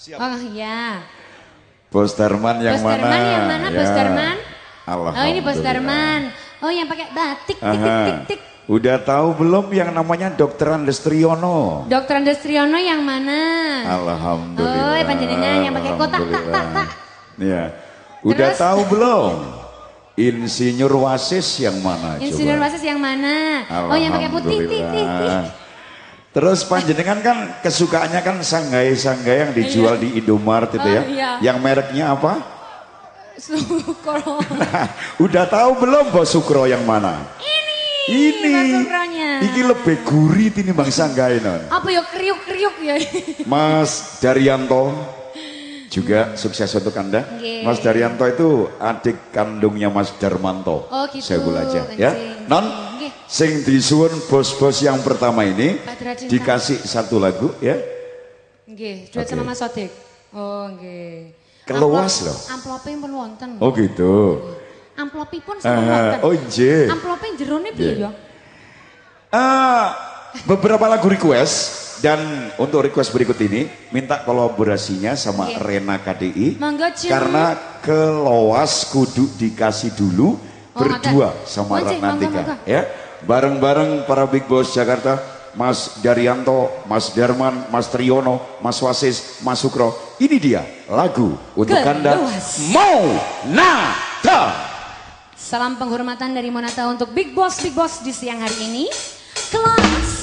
Siap. Oh iya. Bos Darman yang Bos mana? Darman yang mana, Bos Ya. Darman? Alhamdulillah. Oh ini Bos Darman. Oh yang pakai batik, tik, tik, tik, tik. Udah tahu belum yang namanya Dokter Andes Triyono? Dokter Andes Triyono yang mana? Alhamdulillah. Oh, panjenengan yang pakai kotak, tak, tak, tak. Ya. Udah Terus? tahu belum? Insinyur Wasis yang mana? Insinyur coba? Wasis yang mana? Oh yang pakai putih, tik, tik, tik. Terus panjenengan kan kesukaannya kan sanggai-sanggai yang dijual di Indomaret itu ya. Oh, iya. Yang mereknya apa? Sukro. Udah tahu belum Bos Sukro yang mana? Ini. Ini. Sukronya. Iki lebih gurih ini Bang Sanggai non. Apa ya kriuk-kriuk ya? Mas Daryanto juga sukses untuk Anda. Nggih. Mas Daryanto itu adik kandungnya Mas Darmanto. Oh, gitu, Saya aja ya. Non. Sing disuwun bos-bos yang pertama ini dikasih satu lagu ya. Nggih, duet Oke. sama Mas Sodik. Oh, nggih. Keluas loh. Amplopnya pun wonten. Oh gitu. Amplopipun sama Ah, wonten. oh nggih. Amplopnya jerone piye ya? Ah, beberapa lagu request dan untuk request berikut ini minta kolaborasinya sama Oke. Rena KDI Mangga, karena keloas kudu dikasih dulu Oh, berdua sama mangga. ya bareng-bareng para big boss Jakarta Mas Daryanto, Mas Darman, Mas Triyono, Mas Wasis, Mas Sukro. Ini dia lagu untuk Anda Keluas. Mau Nata. Salam penghormatan dari Monata untuk Big Boss Big Boss di siang hari ini. Kelas.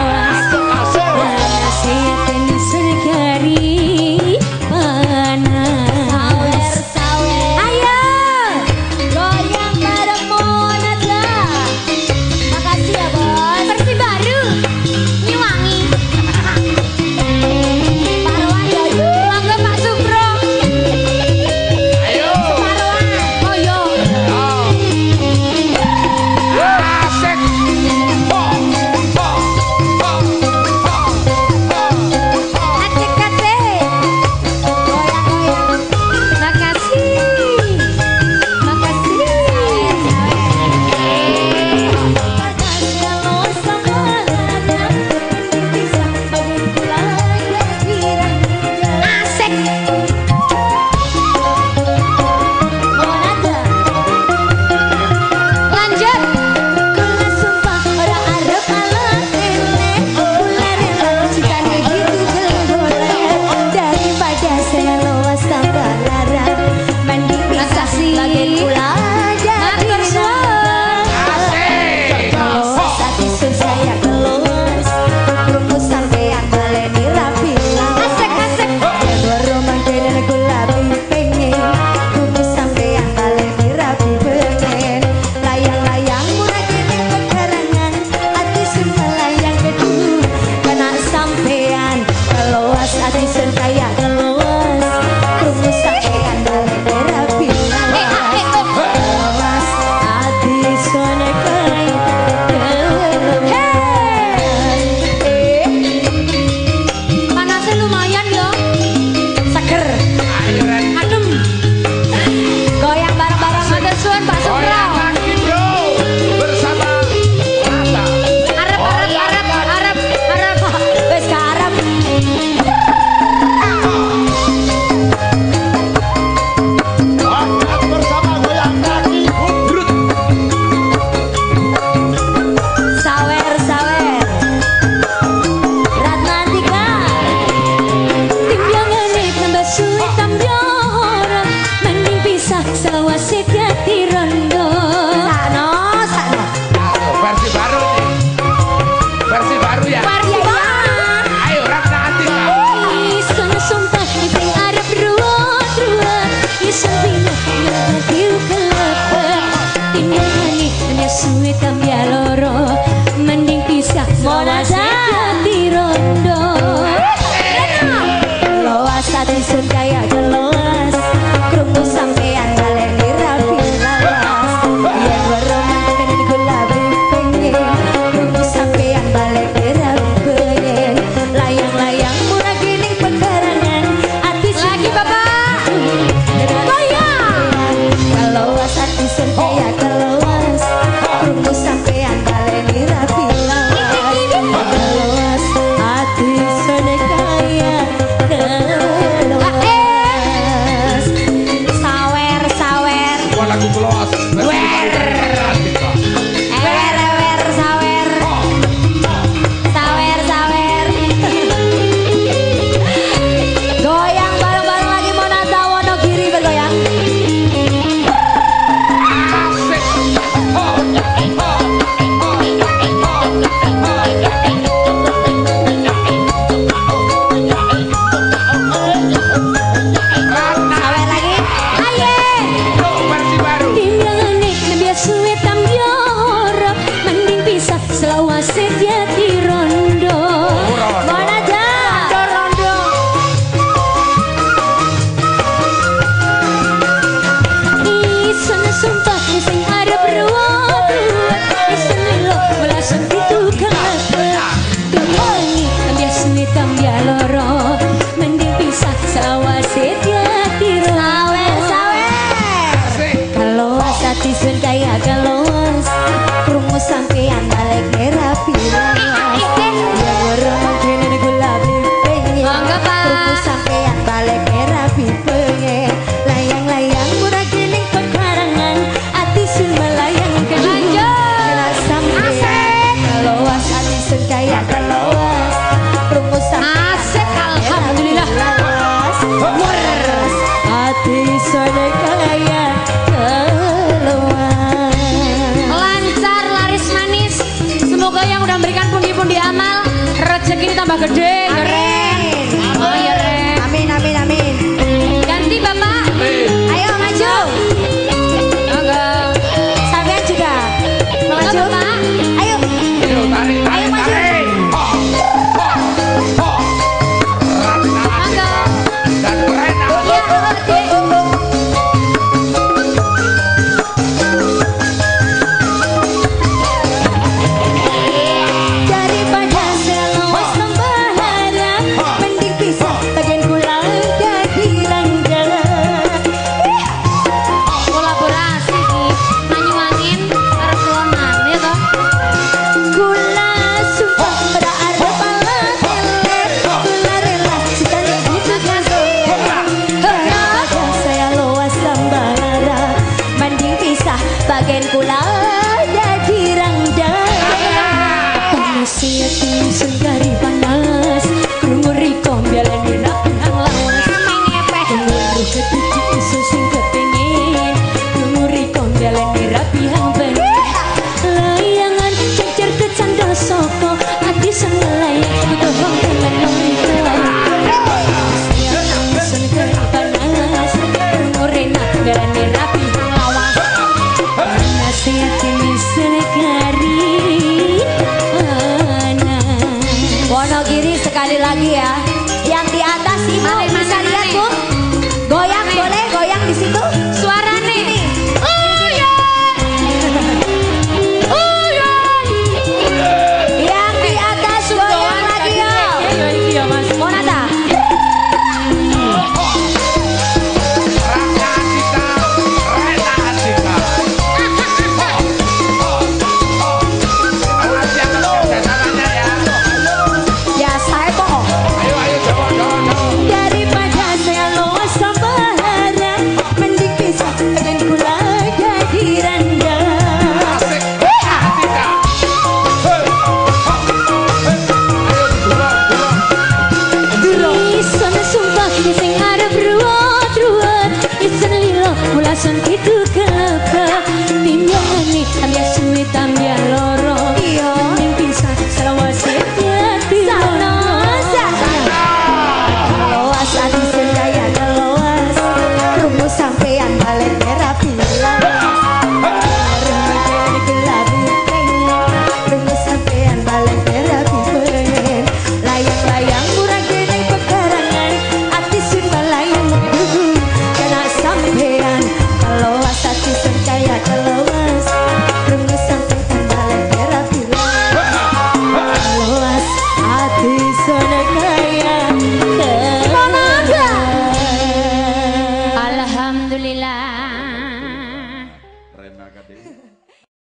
nek suwe kambya loro mending pisah monasa di rondo. Lawas ati sun kaya jelo Hati sun kaya kalau magandang